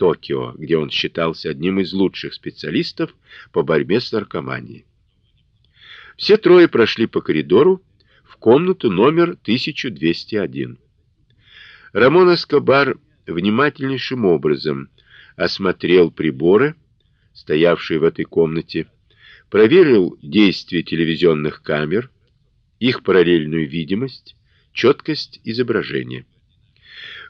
Токио, где он считался одним из лучших специалистов по борьбе с наркоманией. Все трое прошли по коридору в комнату номер 1201. Рамон Эскобар внимательнейшим образом осмотрел приборы, стоявшие в этой комнате, проверил действие телевизионных камер, их параллельную видимость, четкость изображения.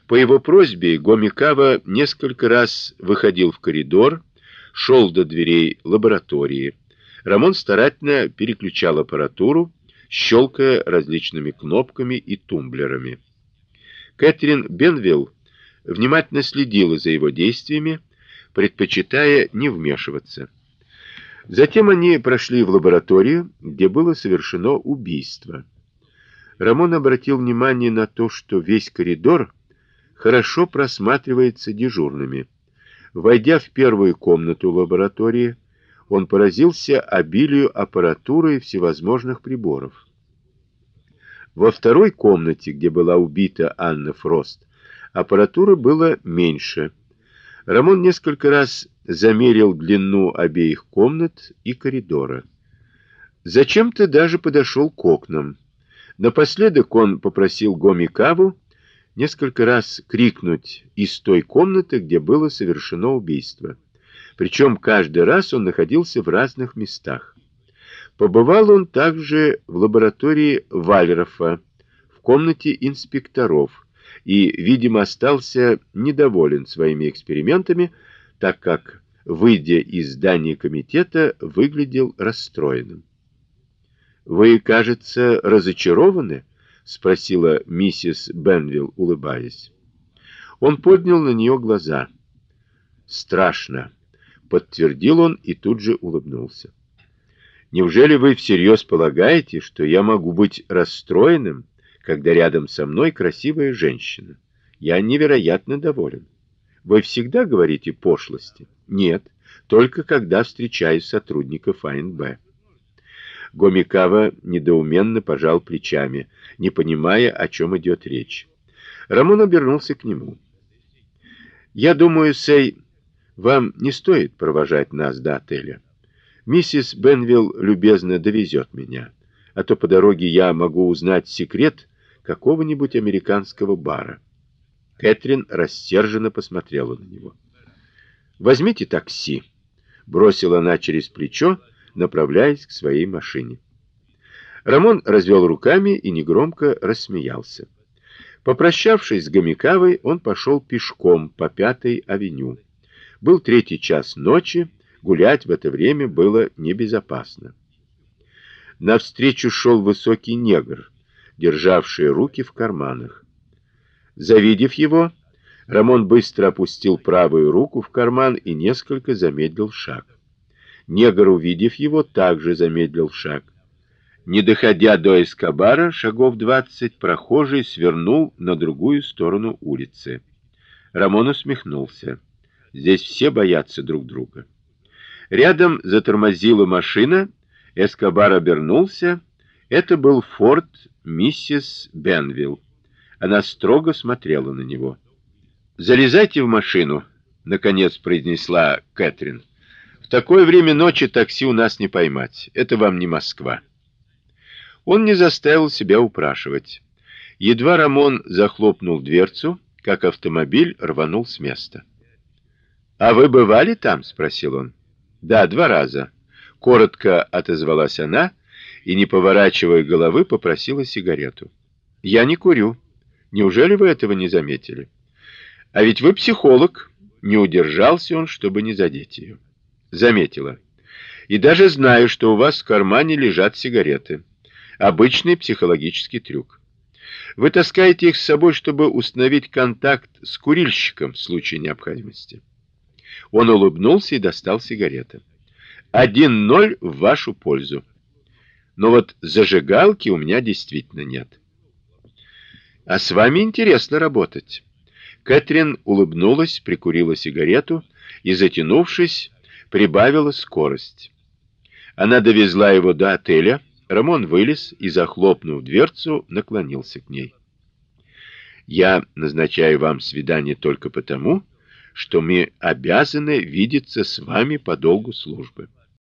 По его просьбе Гомикава несколько раз выходил в коридор, шел до дверей лаборатории. Рамон старательно переключал аппаратуру, щелкая различными кнопками и тумблерами. Кэтрин Бенвилл внимательно следила за его действиями, предпочитая не вмешиваться. Затем они прошли в лабораторию, где было совершено убийство. Рамон обратил внимание на то, что весь коридор хорошо просматривается дежурными. Войдя в первую комнату лаборатории, он поразился обилию аппаратуры и всевозможных приборов. Во второй комнате, где была убита Анна Фрост, аппаратуры было меньше. Рамон несколько раз замерил длину обеих комнат и коридора. Зачем-то даже подошел к окнам. Напоследок он попросил Гомикаву несколько раз крикнуть из той комнаты, где было совершено убийство. Причем каждый раз он находился в разных местах. Побывал он также в лаборатории Вальрофа, в комнате инспекторов, и, видимо, остался недоволен своими экспериментами, так как, выйдя из здания комитета, выглядел расстроенным. Вы, кажется, разочарованы? Спросила миссис Бенвилл, улыбаясь. Он поднял на нее глаза. Страшно, подтвердил он и тут же улыбнулся. Неужели вы всерьез полагаете, что я могу быть расстроенным, когда рядом со мной красивая женщина? Я невероятно доволен. Вы всегда говорите пошлости? Нет, только когда встречаю сотрудников АНБ. Гомикава недоуменно пожал плечами, не понимая, о чем идет речь. Рамон обернулся к нему. Я думаю, Сей, вам не стоит провожать нас до отеля. Миссис Бенвилл любезно довезет меня, а то по дороге я могу узнать секрет какого-нибудь американского бара. Кэтрин рассерженно посмотрела на него. Возьмите такси, бросила она через плечо направляясь к своей машине. Рамон развел руками и негромко рассмеялся. Попрощавшись с Гомикавой, он пошел пешком по Пятой авеню. Был третий час ночи, гулять в это время было небезопасно. Навстречу шел высокий негр, державший руки в карманах. Завидев его, Рамон быстро опустил правую руку в карман и несколько замедлил шаг. Негр, увидев его, также замедлил шаг. Не доходя до Эскобара, шагов двадцать, прохожий свернул на другую сторону улицы. Рамон усмехнулся. Здесь все боятся друг друга. Рядом затормозила машина, Эскобар обернулся. Это был форт миссис Бенвилл. Она строго смотрела на него. "Залезайте в машину", наконец произнесла Кэтрин такое время ночи такси у нас не поймать. Это вам не Москва. Он не заставил себя упрашивать. Едва Рамон захлопнул дверцу, как автомобиль рванул с места. А вы бывали там, спросил он. Да, два раза, коротко отозвалась она и не поворачивая головы, попросила сигарету. Я не курю. Неужели вы этого не заметили? А ведь вы психолог. Не удержался он, чтобы не задеть ее заметила. И даже знаю, что у вас в кармане лежат сигареты. Обычный психологический трюк. Вы таскаете их с собой, чтобы установить контакт с курильщиком в случае необходимости. Он улыбнулся и достал сигареты. Один ноль в вашу пользу. Но вот зажигалки у меня действительно нет. А с вами интересно работать. Кэтрин улыбнулась, прикурила сигарету и, затянувшись, прибавила скорость. Она довезла его до отеля. Рамон вылез и, захлопнув дверцу, наклонился к ней. Я назначаю вам свидание только потому, что мы обязаны видеться с вами по долгу службы.